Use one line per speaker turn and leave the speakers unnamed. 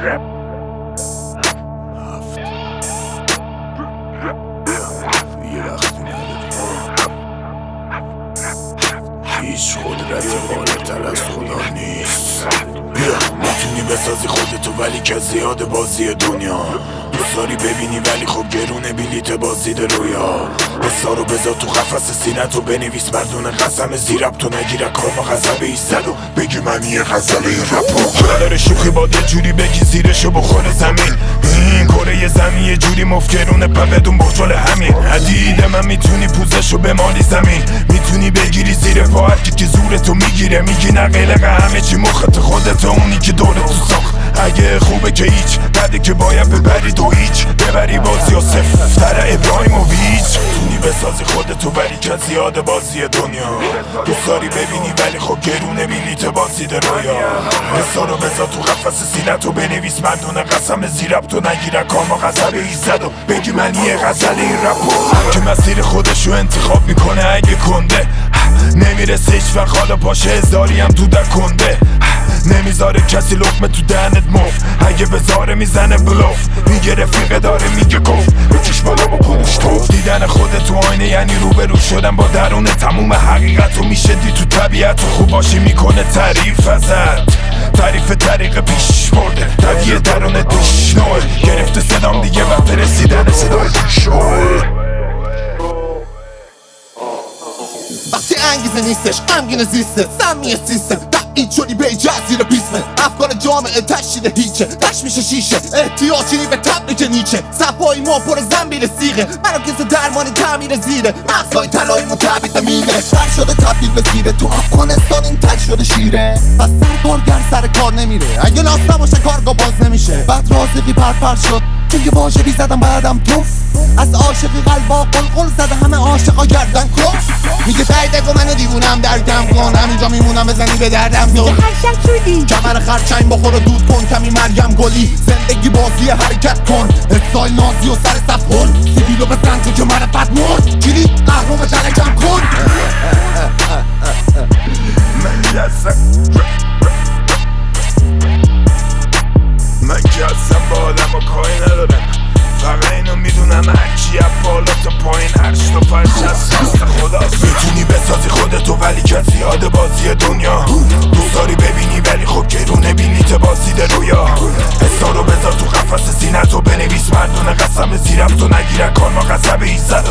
هیچ قدرتی بالاتر از خدا نیست. بیا می‌تونی بسازی خودتو ولی که زیاد بازی دنیا. دوست ببینی ولی خب گرونه بلیت بازید رویا حسا رو بذار تو قفس سینت و بنویس مردون قسم زیرب تو نگیره با غذبه ایستد و بگی من یه غزل این رپا داره شوخی با جوری بگی زیرشو بخور زمین. این کره زمین یه جوری مفکرونه بدون بخشال همین. حدید من می‌تونی پوزشو به مالی زمین. می‌تونی بگیری زیر پا که زورتو می‌گیره. میگی نه قلق همه چی مخت خودت اونی که دورت تو ساخت. اگه خوبه که هیچ بعدی که باید ببری تو هیچ. ببری بازی و سفتر ابراهیموویچ. تونی بسازی خودتو ولی که زیاد بازی دنیا. دوست داری ببینی ولی خب گرونه بلیت بازی رویا حسا رو بذار تو قفس سینتو بنویس. مردون قسم زیرب تو نگیره کاما غزل ایزد و بگی من یه غزل این رپو که مسیر خودشو انتخاب می‌کنه اگه کنده نمی‌رسه هیچ وقت حالا پاشه هزاری هم تو در کنده. نمی‌ذاره کسی لقمه تو دهنت مف اگه بذاره می‌زنه بلوف میگه رفیقه داره میگه گفت. بکش بالا با پوش توف. دیدن خودت تو آینه یعنی روبرو شدن با درون تموم حقیقت و میشه دی تو طبیعت و خوب می‌کنه تعریف ازت. تعریف طریق پیش برده. رویه درون دوش نوه. گرفته صدام دیگه وقت رسیدن صدای پیش
انگیزه نیستش غمگین زیسته سمی سیستم این چونی به زیر بیسمه افکار جامعه تشیده هیچه تش میشه شیشه احتیاجی به تبریک نیچه صفایی ما پر زنبیل سیغه کسی درمان تعمیر زیره مغزای تلایی مو تعبید میره سر شده تبدیل به زیره تو افغانستان این تک شده شیره پس سر سر کار نمیره اگه لاست نباشه کارگاه باز نمیشه بعد رازقی پر شد چون یه واژه بی زدم بعدم توف از عاشقی قلبا قلقل زده همه عاشقا گردن کف میگه تایده و منو دیوونم درکم کن همینجا میمونم بزنی به دردم تو. کمر خرچنگ بخور و دود کن کمی مریم گلی. زندگی بازی حرکت کن. استایل نازی و سر صف کن سیبیلو بزن تو که مرفت مرد.
بازی رویا حسا رو بذار تو قفس سینتو بنویس مردون قسم زیرم تو نگیره کار ما قصب ایزد.